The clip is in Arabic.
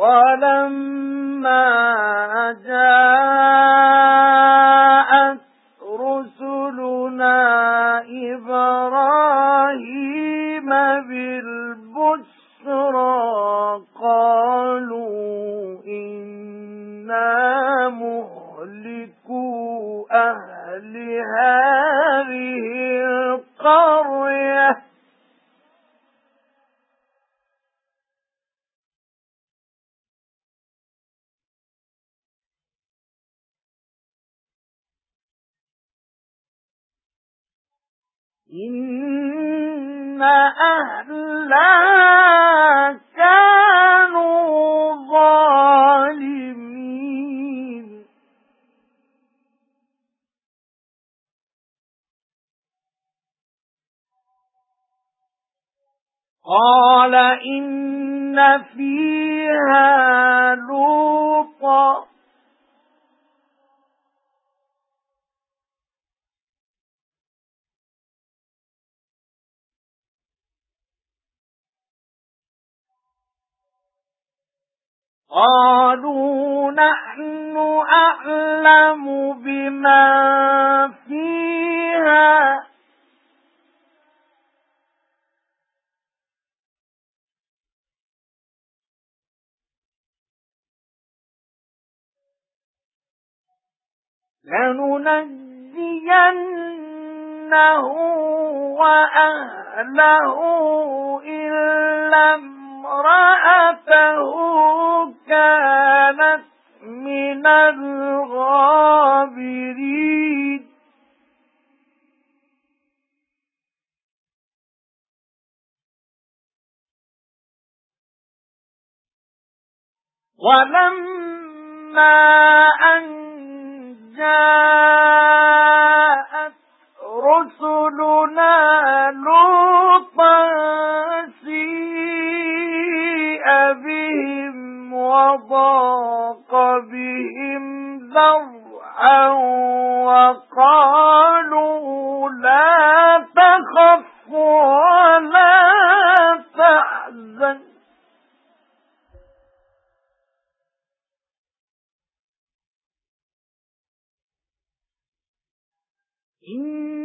وَلَمَّا جَاءَتْ رُسُلُنَا إِبْرَاهِيمَ بِالْبُشْرَى قَالُوا إِنَّا مُهْلِكُو أَهْلِ هَذِهِ الْقَرْيَةِ إِنَّ أَهْلَهَا كَانُوا ظَالِمِينَ قَالَ إِنَّ فِيهَا لُوطًا قالوا نحن أعلم بما فيها. لننجينه وأهله إلا امرأته. كانت من الغابرين. ولما أن جاءت رسلنا لوطا وضاق بهم ذرعا وقالوا لا تخف ولا تحزن. إن